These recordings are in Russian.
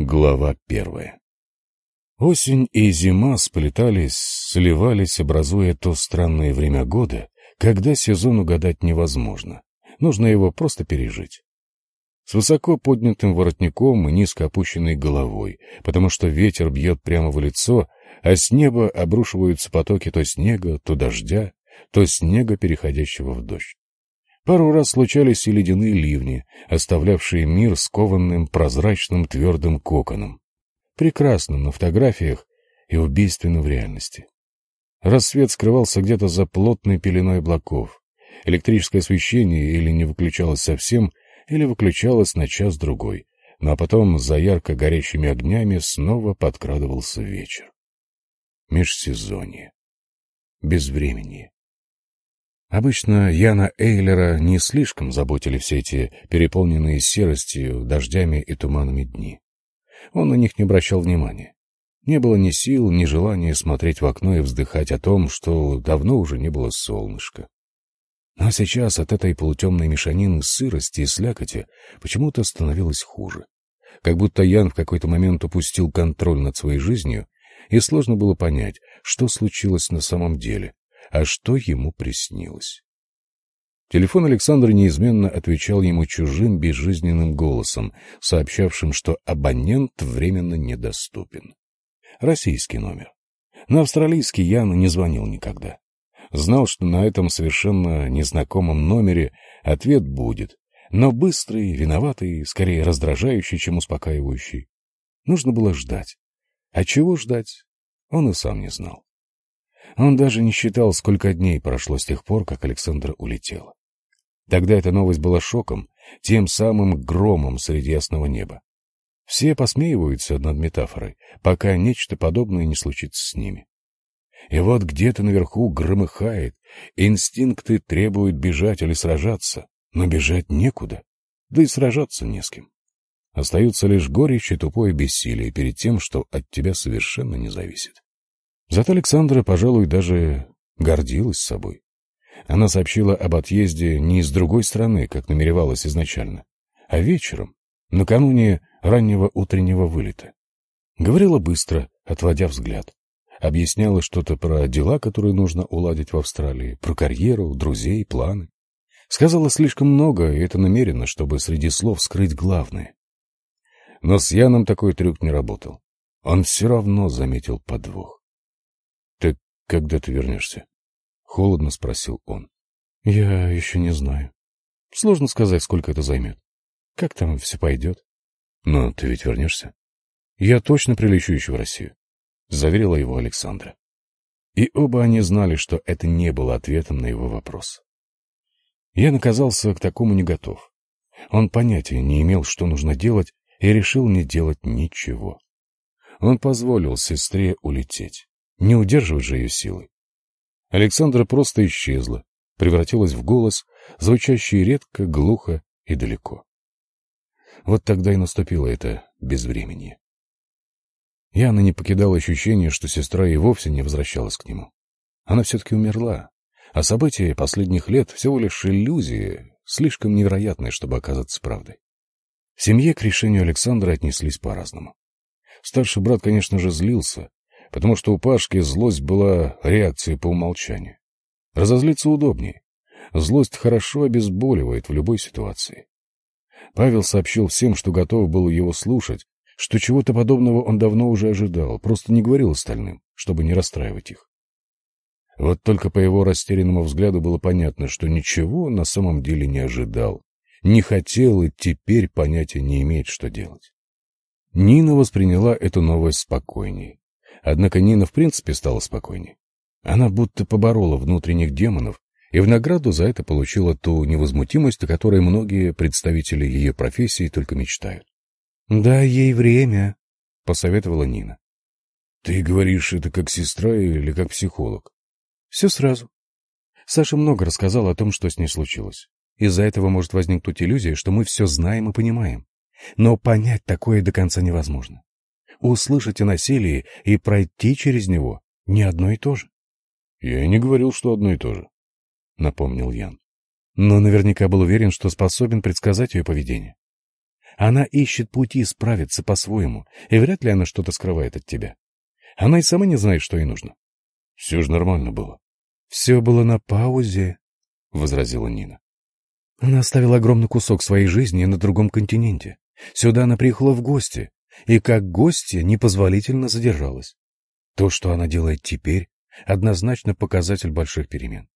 Глава первая Осень и зима сплетались, сливались, образуя то странное время года, когда сезон угадать невозможно. Нужно его просто пережить. С высоко поднятым воротником и низко опущенной головой, потому что ветер бьет прямо в лицо, а с неба обрушиваются потоки то снега, то дождя, то снега, переходящего в дождь. Пару раз случались и ледяные ливни, оставлявшие мир скованным прозрачным твердым коконом, прекрасным на фотографиях и убийственным в реальности. Рассвет скрывался где-то за плотной пеленой облаков. Электрическое освещение или не выключалось совсем, или выключалось на час-другой, но потом за ярко горящими огнями снова подкрадывался вечер. Межсезонье. Безвременье. Обычно Яна Эйлера не слишком заботили все эти переполненные серостью, дождями и туманами дни. Он на них не обращал внимания. Не было ни сил, ни желания смотреть в окно и вздыхать о том, что давно уже не было солнышка. Но сейчас от этой полутемной мешанины сырости и слякоти почему-то становилось хуже. Как будто Ян в какой-то момент упустил контроль над своей жизнью, и сложно было понять, что случилось на самом деле, а что ему приснилось. Телефон Александра неизменно отвечал ему чужим безжизненным голосом, сообщавшим, что абонент временно недоступен. Российский номер. На австралийский Ян не звонил никогда. Знал, что на этом совершенно незнакомом номере ответ будет, но быстрый, виноватый, скорее раздражающий, чем успокаивающий. Нужно было ждать. А чего ждать, он и сам не знал. Он даже не считал, сколько дней прошло с тех пор, как Александра улетела. Тогда эта новость была шоком, тем самым громом среди ясного неба. Все посмеиваются над метафорой, пока нечто подобное не случится с ними. И вот где-то наверху громыхает, инстинкты требуют бежать или сражаться, но бежать некуда, да и сражаться не с кем. Остаются лишь горечь и тупое бессилие перед тем, что от тебя совершенно не зависит. Зато Александра, пожалуй, даже гордилась собой. Она сообщила об отъезде не из другой страны, как намеревалась изначально, а вечером, накануне раннего утреннего вылета. Говорила быстро, отводя взгляд. Объясняла что-то про дела, которые нужно уладить в Австралии, про карьеру, друзей, планы. Сказала слишком много, и это намеренно, чтобы среди слов скрыть главное. Но с Яном такой трюк не работал. Он все равно заметил подвох. «Когда ты вернешься?» — холодно спросил он. «Я еще не знаю. Сложно сказать, сколько это займет. Как там все пойдет?» «Но ты ведь вернешься?» «Я точно прилечу еще в Россию», — заверила его Александра. И оба они знали, что это не было ответом на его вопрос. Я наказался к такому не готов. Он понятия не имел, что нужно делать, и решил не делать ничего. Он позволил сестре улететь. Не удерживать же ее силой. Александра просто исчезла, превратилась в голос, звучащий редко, глухо и далеко. Вот тогда и наступило это безвременье. Яна не покидала ощущение, что сестра и вовсе не возвращалась к нему. Она все-таки умерла, а события последних лет всего лишь иллюзии, слишком невероятные, чтобы оказаться правдой. В семье к решению Александра отнеслись по-разному. Старший брат, конечно же, злился, потому что у Пашки злость была реакцией по умолчанию. Разозлиться удобнее. Злость хорошо обезболивает в любой ситуации. Павел сообщил всем, что готов был его слушать, что чего-то подобного он давно уже ожидал, просто не говорил остальным, чтобы не расстраивать их. Вот только по его растерянному взгляду было понятно, что ничего на самом деле не ожидал, не хотел и теперь понятия не имеет, что делать. Нина восприняла эту новость спокойней. Однако Нина в принципе стала спокойней. Она будто поборола внутренних демонов и в награду за это получила ту невозмутимость, о которой многие представители ее профессии только мечтают. — Дай ей время, — посоветовала Нина. — Ты говоришь это как сестра или как психолог? — Все сразу. Саша много рассказал о том, что с ней случилось. Из-за этого может возникнуть иллюзия, что мы все знаем и понимаем. Но понять такое до конца невозможно услышать о насилии и пройти через него не одно и то же. — Я и не говорил, что одно и то же, — напомнил Ян. Но наверняка был уверен, что способен предсказать ее поведение. Она ищет пути справиться по-своему, и вряд ли она что-то скрывает от тебя. Она и сама не знает, что ей нужно. Все же нормально было. — Все было на паузе, — возразила Нина. Она оставила огромный кусок своей жизни на другом континенте. Сюда она приехала в гости, и как гостья непозволительно задержалась. То, что она делает теперь, однозначно показатель больших перемен.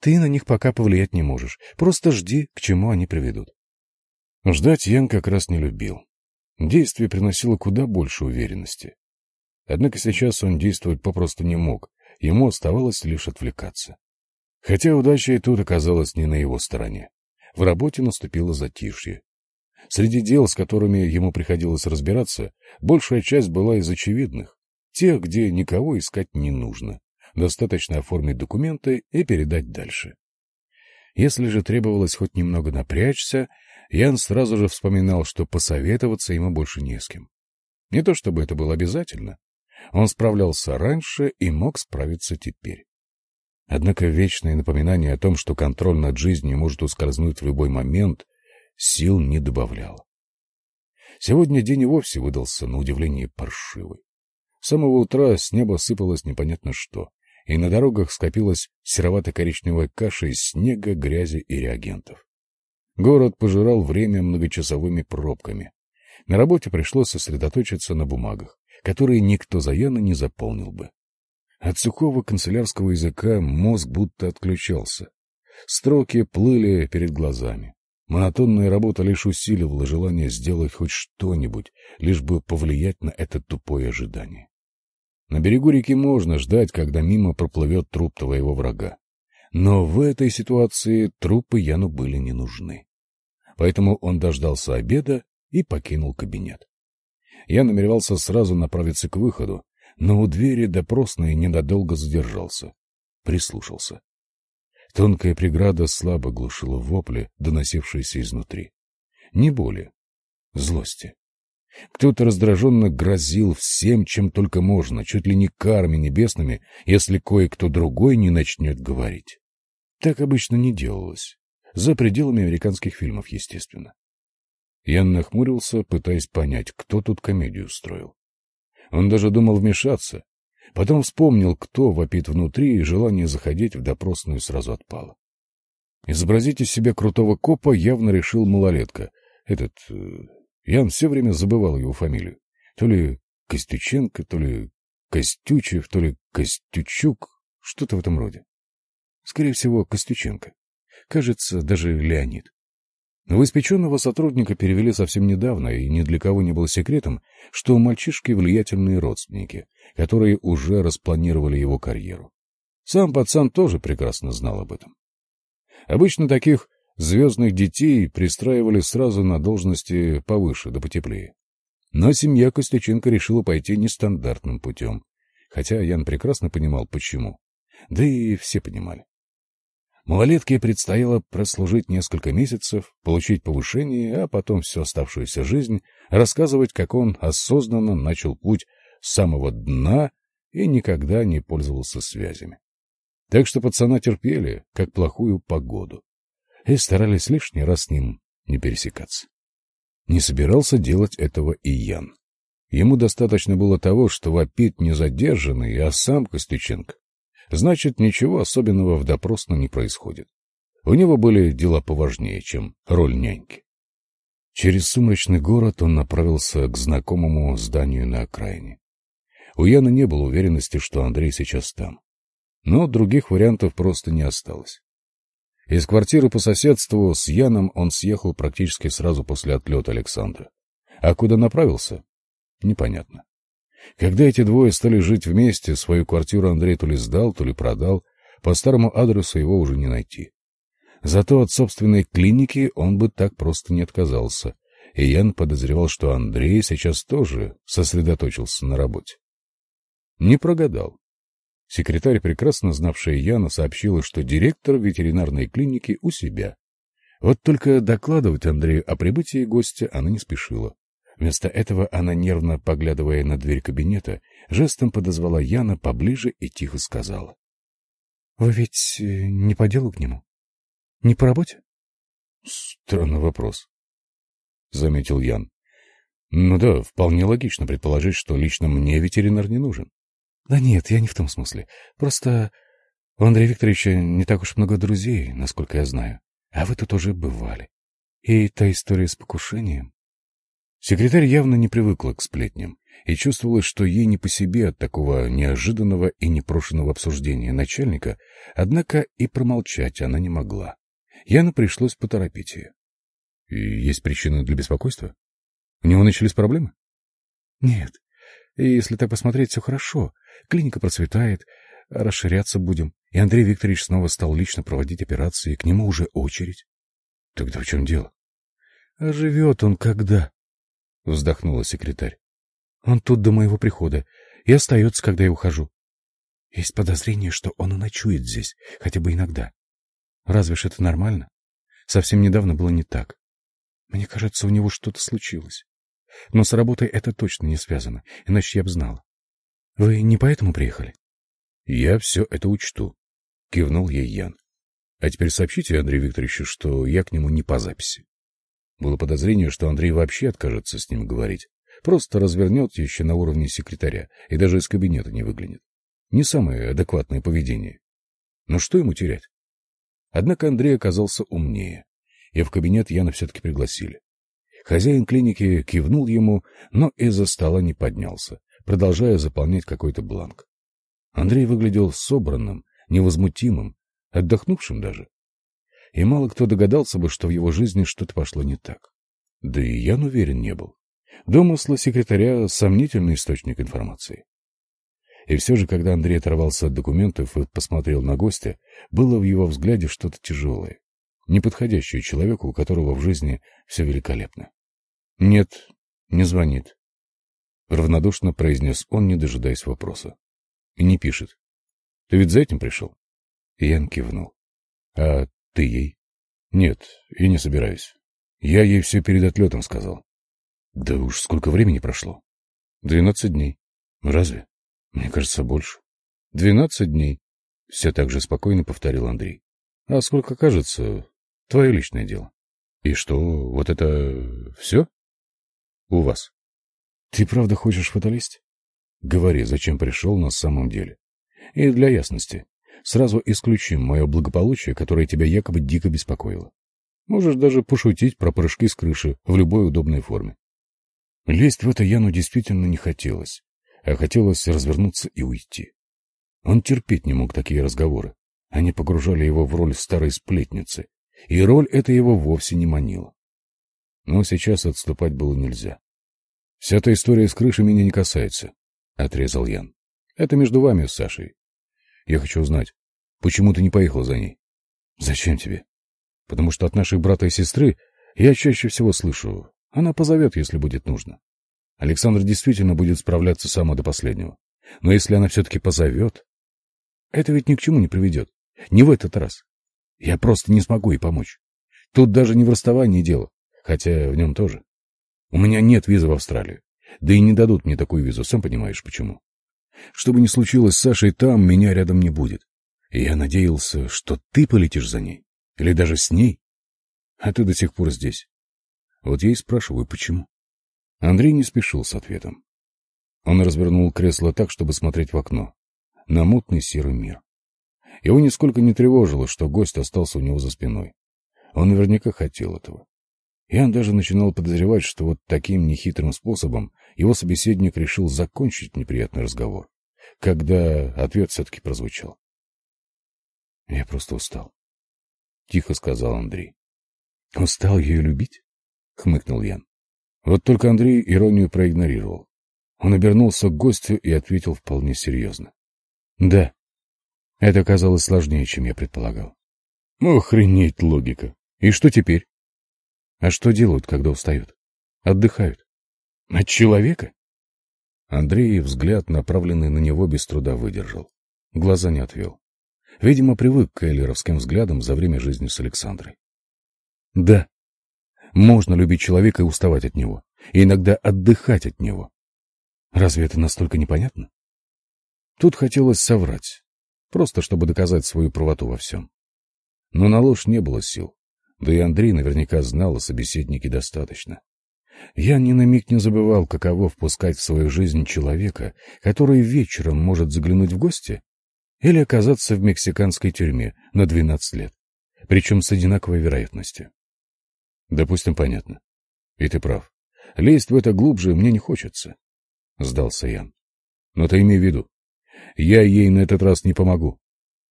Ты на них пока повлиять не можешь, просто жди, к чему они приведут. Ждать Ян как раз не любил. Действие приносило куда больше уверенности. Однако сейчас он действовать попросту не мог, ему оставалось лишь отвлекаться. Хотя удача и тут оказалась не на его стороне. В работе наступило затишье. Среди дел, с которыми ему приходилось разбираться, большая часть была из очевидных, тех, где никого искать не нужно. Достаточно оформить документы и передать дальше. Если же требовалось хоть немного напрячься, Ян сразу же вспоминал, что посоветоваться ему больше не с кем. Не то чтобы это было обязательно. Он справлялся раньше и мог справиться теперь. Однако вечное напоминание о том, что контроль над жизнью может ускользнуть в любой момент, сил не добавляло. Сегодня день и вовсе выдался на удивление паршивый. С самого утра с неба сыпалось непонятно что, и на дорогах скопилась серовато-коричневая каша из снега, грязи и реагентов. Город пожирал время многочасовыми пробками. На работе пришлось сосредоточиться на бумагах, которые никто за Яна не заполнил бы. От сухого канцелярского языка мозг будто отключался. Строки плыли перед глазами. Монотонная работа лишь усиливала желание сделать хоть что-нибудь, лишь бы повлиять на это тупое ожидание. На берегу реки можно ждать, когда мимо проплывет труп твоего врага. Но в этой ситуации трупы Яну были не нужны поэтому он дождался обеда и покинул кабинет. Я намеревался сразу направиться к выходу, но у двери допросной ненадолго задержался. Прислушался. Тонкая преграда слабо глушила вопли, доносившиеся изнутри. Не боли, злости. Кто-то раздраженно грозил всем, чем только можно, чуть ли не карами небесными, если кое-кто другой не начнет говорить. Так обычно не делалось. За пределами американских фильмов, естественно. Ян нахмурился, пытаясь понять, кто тут комедию устроил. Он даже думал вмешаться. Потом вспомнил, кто вопит внутри, и желание заходить в допросную сразу отпало. Изобразить из себя крутого копа явно решил малолетка. Этот... Э, Ян все время забывал его фамилию. То ли Костюченко, то ли Костючев, то ли Костючук, что-то в этом роде. Скорее всего, Костюченко. Кажется, даже Леонид. Новоиспеченного сотрудника перевели совсем недавно, и ни для кого не было секретом, что у мальчишки влиятельные родственники, которые уже распланировали его карьеру. Сам пацан тоже прекрасно знал об этом. Обычно таких звездных детей пристраивали сразу на должности повыше, да потеплее. Но семья Костюченко решила пойти нестандартным путем, хотя Ян прекрасно понимал, почему. Да и все понимали. Малолетке предстояло прослужить несколько месяцев, получить повышение, а потом всю оставшуюся жизнь рассказывать, как он осознанно начал путь самого дна и никогда не пользовался связями. Так что пацана терпели, как плохую погоду, и старались лишний раз с ним не пересекаться. Не собирался делать этого и Ян. Ему достаточно было того, что вопит незадержанный, а сам Костюченко значит, ничего особенного в допросно не происходит. У него были дела поважнее, чем роль няньки. Через сумрачный город он направился к знакомому зданию на окраине. У Яны не было уверенности, что Андрей сейчас там. Но других вариантов просто не осталось. Из квартиры по соседству с Яном он съехал практически сразу после отлета Александра. А куда направился? Непонятно. Когда эти двое стали жить вместе, свою квартиру Андрей то ли сдал, то ли продал, по старому адресу его уже не найти. Зато от собственной клиники он бы так просто не отказался, и Ян подозревал, что Андрей сейчас тоже сосредоточился на работе. Не прогадал. Секретарь, прекрасно знавшая Яна, сообщила, что директор ветеринарной клиники у себя. Вот только докладывать Андрею о прибытии гостя она не спешила. Вместо этого она, нервно поглядывая на дверь кабинета, жестом подозвала Яна поближе и тихо сказала. — Вы ведь э, не по делу к нему? Не по работе? — Странный вопрос. — заметил Ян. Ну да, вполне логично предположить, что лично мне ветеринар не нужен. Да нет, я не в том смысле. Просто у Андрея Викторовича не так уж много друзей, насколько я знаю. А вы тут уже бывали. И та история с покушением. Секретарь явно не привыкла к сплетням и чувствовала, что ей не по себе от такого неожиданного и непрошенного обсуждения начальника, однако и промолчать она не могла. Яну пришлось поторопить ее. — Есть причины для беспокойства? У него начались проблемы? Нет. И если так посмотреть, все хорошо. Клиника процветает, расширяться будем. И Андрей Викторович снова стал лично проводить операции, и к нему уже очередь. Тогда в чем дело? А живет он когда? Вздохнула секретарь. Он тут до моего прихода и остается, когда я ухожу. Есть подозрение, что он и ночует здесь, хотя бы иногда. Разве ж это нормально? Совсем недавно было не так. Мне кажется, у него что-то случилось. Но с работой это точно не связано, иначе я бы знала. Вы не поэтому приехали? Я все это учту, кивнул ей Ян. А теперь сообщите Андрею Викторовичу, что я к нему не по записи. Было подозрение, что Андрей вообще откажется с ним говорить. Просто развернет еще на уровне секретаря и даже из кабинета не выглянет. Не самое адекватное поведение. Но что ему терять? Однако Андрей оказался умнее, и в кабинет Яна все-таки пригласили. Хозяин клиники кивнул ему, но из-за стола не поднялся, продолжая заполнять какой-то бланк. Андрей выглядел собранным, невозмутимым, отдохнувшим даже. И мало кто догадался бы, что в его жизни что-то пошло не так. Да и Ян уверен не был. Домыслы секретаря — сомнительный источник информации. И все же, когда Андрей оторвался от документов и посмотрел на гостя, было в его взгляде что-то тяжелое, неподходящее человеку, у которого в жизни все великолепно. — Нет, не звонит. Равнодушно произнес он, не дожидаясь вопроса. — И не пишет. — Ты ведь за этим пришел? Ян кивнул. — А ты ей? — Нет, и не собираюсь. Я ей все перед отлетом сказал. — Да уж сколько времени прошло? — Двенадцать дней. — Разве? Мне кажется, больше. — Двенадцать дней. Все так же спокойно повторил Андрей. — А сколько кажется, твое личное дело. — И что, вот это все? У вас. Ты правда хочешь фаталист? Говори, зачем пришел на самом деле. И для ясности, сразу исключим мое благополучие, которое тебя якобы дико беспокоило. Можешь даже пошутить про прыжки с крыши в любой удобной форме. Лезть в это Яну действительно не хотелось, а хотелось развернуться и уйти. Он терпеть не мог такие разговоры. Они погружали его в роль старой сплетницы, и роль эта его вовсе не манила. Но сейчас отступать было нельзя. «Вся эта история с крышей меня не касается», — отрезал Ян. «Это между вами с Сашей. Я хочу узнать, почему ты не поехал за ней?» «Зачем тебе?» «Потому что от наших брата и сестры я чаще всего слышу, она позовет, если будет нужно. Александр действительно будет справляться сама до последнего. Но если она все-таки позовет, это ведь ни к чему не приведет. Не в этот раз. Я просто не смогу ей помочь. Тут даже не в расставании дело хотя в нем тоже. У меня нет визы в Австралию. Да и не дадут мне такую визу, сам понимаешь почему. Что бы ни случилось с Сашей там, меня рядом не будет. И я надеялся, что ты полетишь за ней. Или даже с ней. А ты до сих пор здесь. Вот я и спрашиваю, почему. Андрей не спешил с ответом. Он развернул кресло так, чтобы смотреть в окно. На мутный серый мир. Его нисколько не тревожило, что гость остался у него за спиной. Он наверняка хотел этого. Ян даже начинал подозревать, что вот таким нехитрым способом его собеседник решил закончить неприятный разговор, когда ответ все-таки прозвучал. — Я просто устал, — тихо сказал Андрей. — Устал ее любить? — хмыкнул Ян. Вот только Андрей иронию проигнорировал. Он обернулся к гостю и ответил вполне серьезно. — Да, это оказалось сложнее, чем я предполагал. — Охренеть логика. И что теперь? А что делают, когда устают? Отдыхают. От человека? Андрей взгляд, направленный на него, без труда выдержал. Глаза не отвел. Видимо, привык к эйлеровским взглядам за время жизни с Александрой. Да, можно любить человека и уставать от него, и иногда отдыхать от него. Разве это настолько непонятно? Тут хотелось соврать, просто чтобы доказать свою правоту во всем. Но на ложь не было сил. Да и Андрей наверняка знал о собеседнике достаточно. Я ни на миг не забывал, каково впускать в свою жизнь человека, который вечером может заглянуть в гости или оказаться в мексиканской тюрьме на 12 лет, причем с одинаковой вероятностью. Допустим, понятно. И ты прав. Лезть в это глубже мне не хочется, — сдался Ян. Но ты имей в виду, я ей на этот раз не помогу.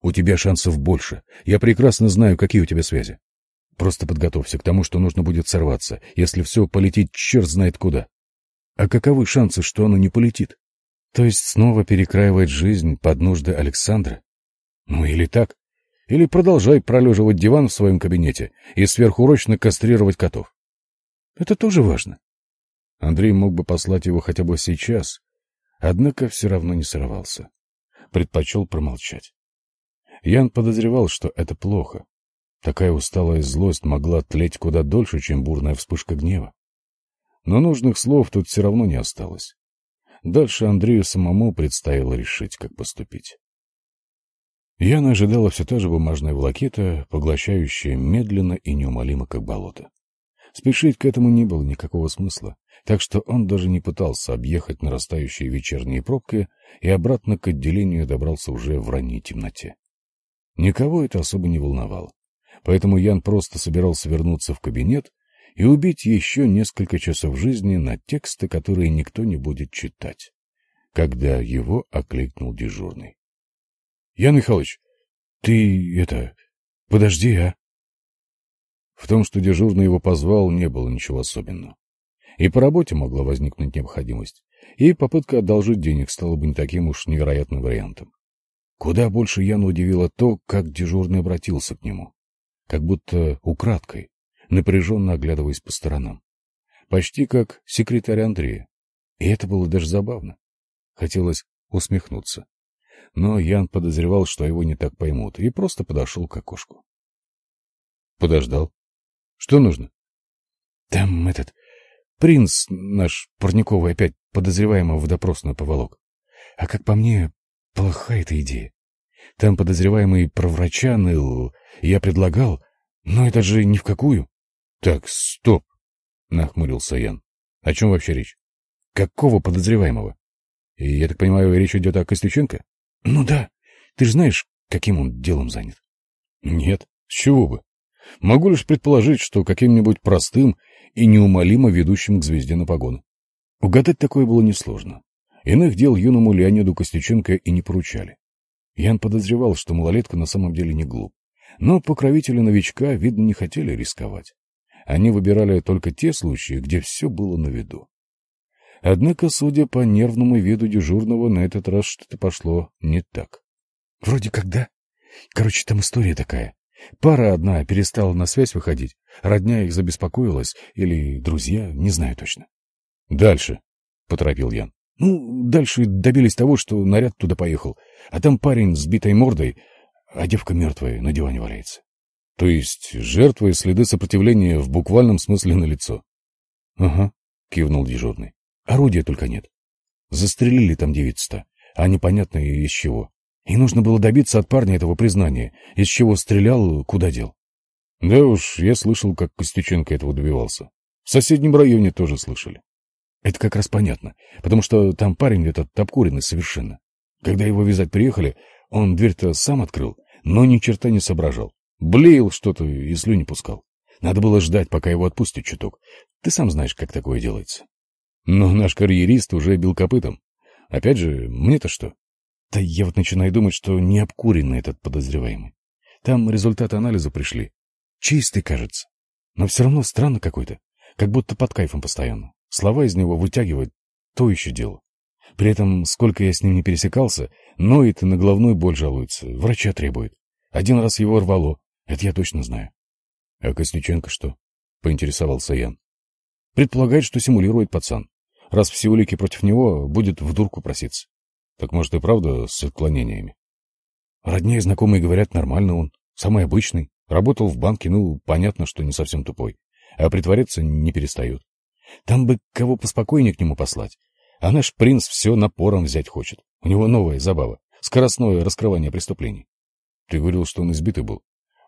У тебя шансов больше. Я прекрасно знаю, какие у тебя связи. Просто подготовься к тому, что нужно будет сорваться, если все полетит черт знает куда. А каковы шансы, что оно не полетит? То есть снова перекраивать жизнь под нужды Александра? Ну или так. Или продолжай пролеживать диван в своем кабинете и сверхурочно кастрировать котов. Это тоже важно. Андрей мог бы послать его хотя бы сейчас, однако все равно не сорвался. Предпочел промолчать. Ян подозревал, что это плохо. Такая усталая злость могла тлеть куда дольше, чем бурная вспышка гнева. Но нужных слов тут все равно не осталось. Дальше Андрею самому предстояло решить, как поступить. Яна ожидала все та же бумажная волокита, поглощающая медленно и неумолимо, как болото. Спешить к этому не было никакого смысла, так что он даже не пытался объехать нарастающие вечерние пробки и обратно к отделению добрался уже в ранней темноте. Никого это особо не волновало, поэтому Ян просто собирался вернуться в кабинет и убить еще несколько часов жизни на тексты, которые никто не будет читать, когда его окликнул дежурный. Ян Михайлович, ты это... Подожди, а? В том, что дежурный его позвал, не было ничего особенного. И по работе могла возникнуть необходимость, и попытка одолжить денег стала бы не таким уж невероятным вариантом. Куда больше Яна удивило то, как дежурный обратился к нему. Как будто украдкой, напряженно оглядываясь по сторонам. Почти как секретарь Андрея. И это было даже забавно. Хотелось усмехнуться но Ян подозревал, что его не так поймут, и просто подошел к окошку. Подождал. Что нужно? Там этот... Принц наш Парниковый опять подозреваемого в допросную поволок. А как по мне, плохая эта идея. Там подозреваемый про врача ныл. Я предлагал, но это же ни в какую. Так, стоп, нахмурился Ян. О чем вообще речь? Какого подозреваемого? И, я так понимаю, речь идет о Костюченко? Ну да, ты же знаешь, каким он делом занят. Нет, с чего бы. Могу лишь предположить, что каким-нибудь простым и неумолимо ведущим к звезде на погоны. Угадать такое было несложно. Иных дел юному Леониду Костюченко и не поручали. Ян подозревал, что малолетка на самом деле не глуп. Но покровители новичка, видно, не хотели рисковать. Они выбирали только те случаи, где все было на виду. Однако, судя по нервному виду дежурного, на этот раз что-то пошло не так. — Вроде как да. Короче, там история такая. Пара одна перестала на связь выходить, родня их забеспокоилась, или друзья, не знаю точно. — Дальше, — поторопил Ян. — Ну, дальше добились того, что наряд туда поехал, а там парень с битой мордой, а девка мертвая на диване валяется. — То есть жертвы следы сопротивления в буквальном смысле на лицо. — Ага, — кивнул дежурный. Орудия только нет. Застрелили там девицу-то, а непонятно из чего. И нужно было добиться от парня этого признания, из чего стрелял, куда дел. Да уж, я слышал, как Костюченко этого добивался. В соседнем районе тоже слышали. Это как раз понятно, потому что там парень этот обкуренный совершенно. Когда его вязать приехали, он дверь-то сам открыл, но ни черта не соображал. Блеял что-то и слюни пускал. Надо было ждать, пока его отпустят чуток. Ты сам знаешь, как такое делается. Но наш карьерист уже бил копытом. Опять же, мне-то что? Да я вот начинаю думать, что не обкуренный этот подозреваемый. Там результаты анализа пришли. Чистый, кажется. Но все равно странно какой-то. Как будто под кайфом постоянно. Слова из него вытягивают. То еще дело. При этом, сколько я с ним не пересекался, ноет и на головную боль жалуется. Врача требует. Один раз его рвало. Это я точно знаю. — А Костюченко что? — поинтересовался Ян. — Предполагает, что симулирует пацан раз все улики против него, будет в дурку проситься. Так может и правда с отклонениями? Роднее знакомые говорят, нормально он, самый обычный, работал в банке, ну, понятно, что не совсем тупой, а притворяться не перестает. Там бы кого поспокойнее к нему послать, а наш принц все напором взять хочет. У него новая забава, скоростное раскрывание преступлений. Ты говорил, что он избитый был.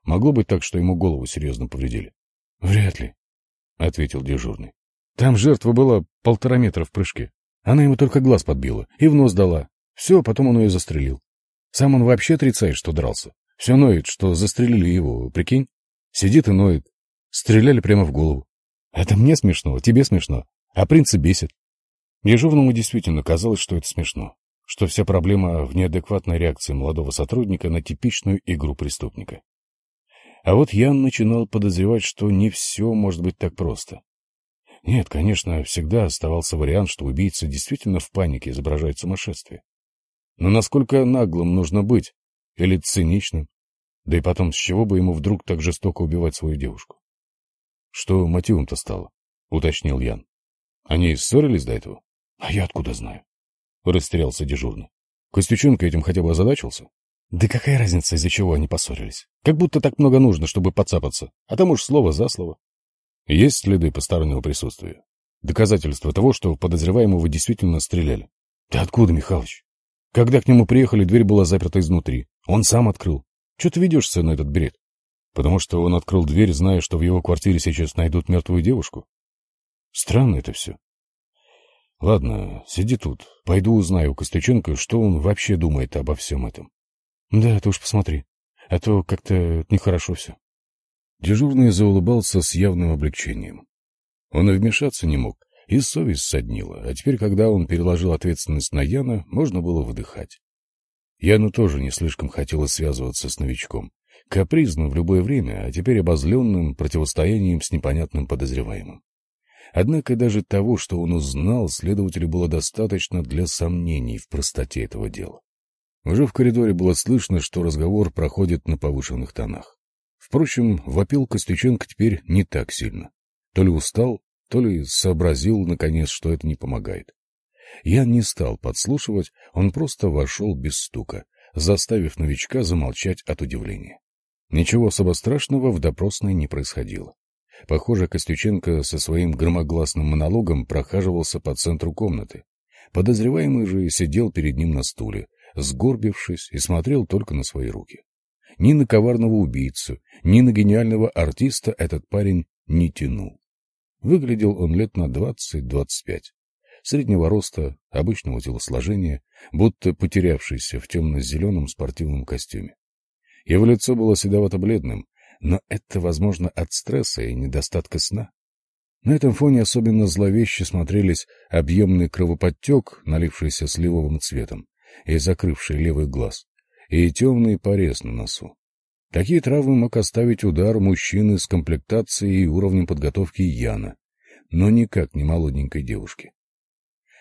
Могло быть так, что ему голову серьезно повредили? — Вряд ли, — ответил дежурный. Там жертва была полтора метра в прыжке. Она ему только глаз подбила и в нос дала. Все, потом он ее застрелил. Сам он вообще отрицает, что дрался. Все ноет, что застрелили его, прикинь? Сидит и ноет. Стреляли прямо в голову. Это мне смешно, тебе смешно, а принца бесит. Дежурному действительно казалось, что это смешно, что вся проблема в неадекватной реакции молодого сотрудника на типичную игру преступника. А вот Ян начинал подозревать, что не все может быть так просто. Нет, конечно, всегда оставался вариант, что убийца действительно в панике изображает сумасшествие. Но насколько наглым нужно быть? Или циничным? Да и потом, с чего бы ему вдруг так жестоко убивать свою девушку? Что мотивом-то стало? — уточнил Ян. Они ссорились до этого? А я откуда знаю? Растерялся дежурный. Костюченко этим хотя бы озадачился? Да какая разница, из-за чего они поссорились? Как будто так много нужно, чтобы подцапаться. А там уж слово за слово. Есть следы постороннего присутствия? Доказательства того, что подозреваемого действительно стреляли. Ты откуда, Михалыч? Когда к нему приехали, дверь была заперта изнутри. Он сам открыл. Че ты ведешься на этот бред? Потому что он открыл дверь, зная, что в его квартире сейчас найдут мертвую девушку? Странно это все. Ладно, сиди тут. Пойду узнаю у Костюченко, что он вообще думает обо всем этом. Да, ты уж посмотри. А то как-то нехорошо все. Дежурный заулыбался с явным облегчением. Он и вмешаться не мог, и совесть соднила, а теперь, когда он переложил ответственность на Яна, можно было вдыхать. Яну тоже не слишком хотелось связываться с новичком, капризным в любое время, а теперь обозленным противостоянием с непонятным подозреваемым. Однако даже того, что он узнал, следователю было достаточно для сомнений в простоте этого дела. Уже в коридоре было слышно, что разговор проходит на повышенных тонах. Впрочем, вопил Костюченко теперь не так сильно. То ли устал, то ли сообразил, наконец, что это не помогает. Я не стал подслушивать, он просто вошел без стука, заставив новичка замолчать от удивления. Ничего особо страшного в допросной не происходило. Похоже, Костюченко со своим громогласным монологом прохаживался по центру комнаты. Подозреваемый же сидел перед ним на стуле, сгорбившись, и смотрел только на свои руки. Ни на коварного убийцу, ни на гениального артиста этот парень не тянул. Выглядел он лет на двадцать-двадцать пять. Среднего роста, обычного телосложения, будто потерявшийся в темно-зеленом спортивном костюме. Его лицо было седовато-бледным, но это, возможно, от стресса и недостатка сна. На этом фоне особенно зловеще смотрелись объемный кровоподтек, налившийся сливовым цветом и закрывший левый глаз, и темный порез на носу. Такие травмы мог оставить удар мужчины с комплектацией и уровнем подготовки Яна, но никак не молоденькой девушки.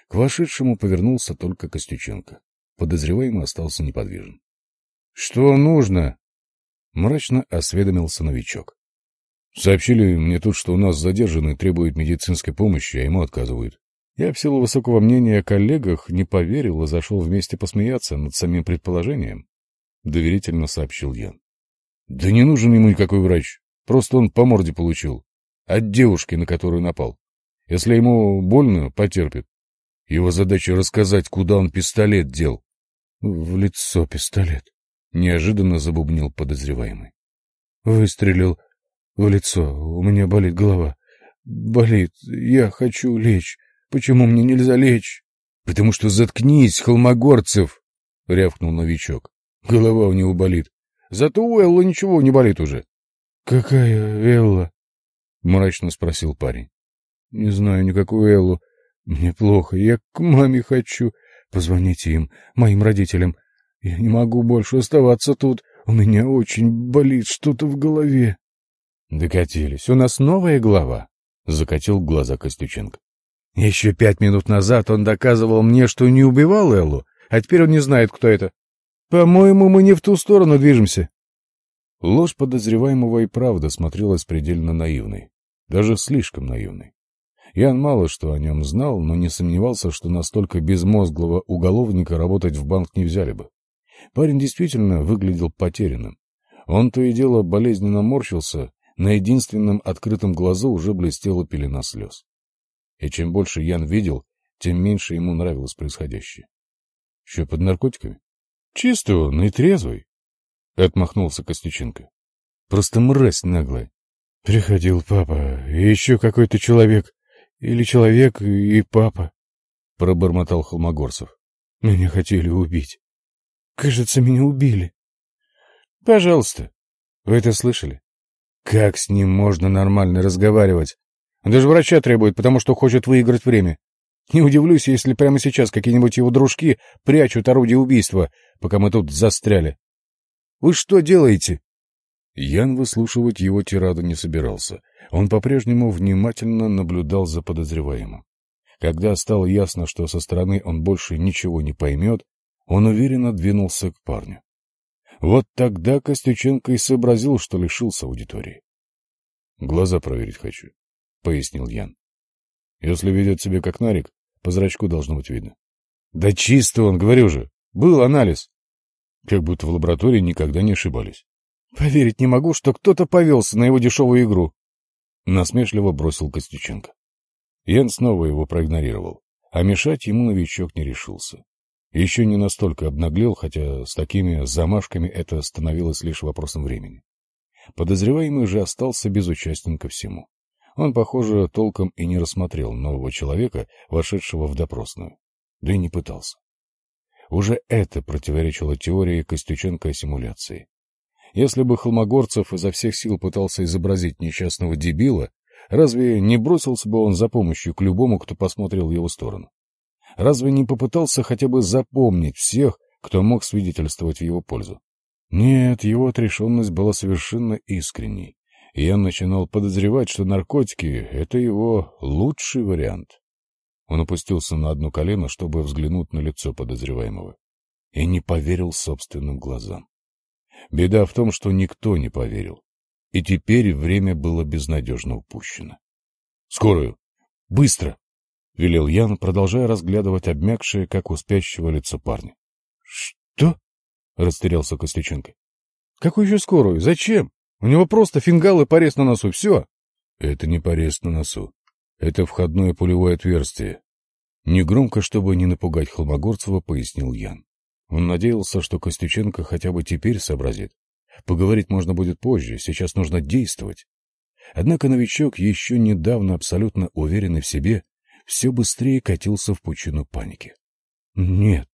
К вошедшему повернулся только Костюченко. Подозреваемый остался неподвижен. — Что нужно? — мрачно осведомился новичок. — Сообщили мне тут, что у нас задержанный требует медицинской помощи, а ему отказывают. Я в силу высокого мнения о коллегах не поверил и зашел вместе посмеяться над самим предположением, — доверительно сообщил Ян. — Да не нужен ему никакой врач, просто он по морде получил. От девушки, на которую напал. Если ему больно, потерпит. Его задача рассказать, куда он пистолет дел. — В лицо пистолет, — неожиданно забубнил подозреваемый. — Выстрелил в лицо. У меня болит голова. Болит. Я хочу лечь. Почему мне нельзя лечь? — Потому что заткнись, холмогорцев! — рявкнул новичок. Голова у него болит. Зато у Эллы ничего не болит уже. — Какая Элла? — мрачно спросил парень. — Не знаю никакую Эллу. Мне плохо. Я к маме хочу. Позвоните им, моим родителям. Я не могу больше оставаться тут. У меня очень болит что-то в голове. Докатились. У нас новая глава, — закатил глаза Костюченко. Еще пять минут назад он доказывал мне, что не убивал Эллу, а теперь он не знает, кто это. По-моему, мы не в ту сторону движемся. Ложь подозреваемого и правда смотрелась предельно наивной. Даже слишком наивной. Ян мало что о нем знал, но не сомневался, что настолько безмозглого уголовника работать в банк не взяли бы. Парень действительно выглядел потерянным. Он то и дело болезненно морщился, на единственном открытом глазу уже блестела пелена слез. И чем больше Ян видел, тем меньше ему нравилось происходящее. — Что, под наркотиками? — Чистый он и трезвый, — отмахнулся Костюченко. — Просто мразь наглая. Приходил папа, и еще какой-то человек. Или человек и папа, — пробормотал Холмогорцев. Меня хотели убить. Кажется, меня убили. Пожалуйста. Вы это слышали? Как с ним можно нормально разговаривать? Он даже врача требует, потому что хочет выиграть время. Не удивлюсь, если прямо сейчас какие-нибудь его дружки прячут орудие убийства, пока мы тут застряли. Вы что делаете? Ян выслушивать его тираду не собирался. Он по-прежнему внимательно наблюдал за подозреваемым. Когда стало ясно, что со стороны он больше ничего не поймет, он уверенно двинулся к парню. Вот тогда Костюченко и сообразил, что лишился аудитории. — Глаза проверить хочу, — пояснил Ян. — Если ведет себя как нарик, по зрачку должно быть видно. — Да чисто он, говорю же. Был анализ. Как будто в лаборатории никогда не ошибались. — Поверить не могу, что кто-то повелся на его дешевую игру. Насмешливо бросил Костюченко. Ян снова его проигнорировал, а мешать ему новичок не решился. Еще не настолько обнаглел, хотя с такими замашками это становилось лишь вопросом времени. Подозреваемый же остался безучастен ко всему. Он, похоже, толком и не рассмотрел нового человека, вошедшего в допросную. Да и не пытался. Уже это противоречило теории Костюченко о симуляции. Если бы Холмогорцев изо всех сил пытался изобразить несчастного дебила, Разве не бросился бы он за помощью к любому, кто посмотрел в его сторону? Разве не попытался хотя бы запомнить всех, кто мог свидетельствовать в его пользу? Нет, его отрешенность была совершенно искренней, и я начинал подозревать, что наркотики — это его лучший вариант. Он опустился на одно колено, чтобы взглянуть на лицо подозреваемого, и не поверил собственным глазам. Беда в том, что никто не поверил. И теперь время было безнадежно упущено. — Скорую! Быстро! — велел Ян, продолжая разглядывать обмякшее, как у спящего лицо парня. — Что? — растерялся Костюченко. — Какую еще скорую? Зачем? У него просто фингал и порез на носу. Все. — Это не порез на носу. Это входное пулевое отверстие. Негромко, чтобы не напугать Холмогорцева, пояснил Ян. Он надеялся, что Костюченко хотя бы теперь сообразит, Поговорить можно будет позже, сейчас нужно действовать. Однако новичок, еще недавно абсолютно уверенный в себе, все быстрее катился в пучину паники. — Нет,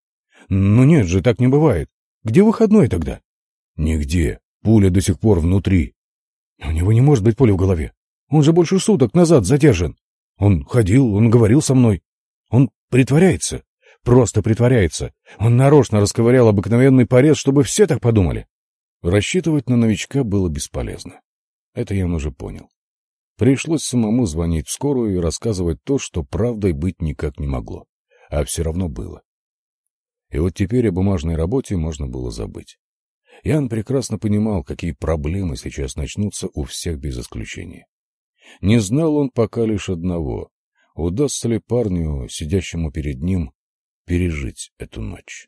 ну нет же, так не бывает. Где выходной тогда? — Нигде. Пуля до сих пор внутри. — У него не может быть пули в голове. Он же больше суток назад задержан. Он ходил, он говорил со мной. Он притворяется. Просто притворяется. Он нарочно расковырял обыкновенный порез, чтобы все так подумали. Рассчитывать на новичка было бесполезно. Это я уже понял. Пришлось самому звонить в скорую и рассказывать то, что правдой быть никак не могло. А все равно было. И вот теперь о бумажной работе можно было забыть. Ян прекрасно понимал, какие проблемы сейчас начнутся у всех без исключения. Не знал он пока лишь одного — удастся ли парню, сидящему перед ним, пережить эту ночь.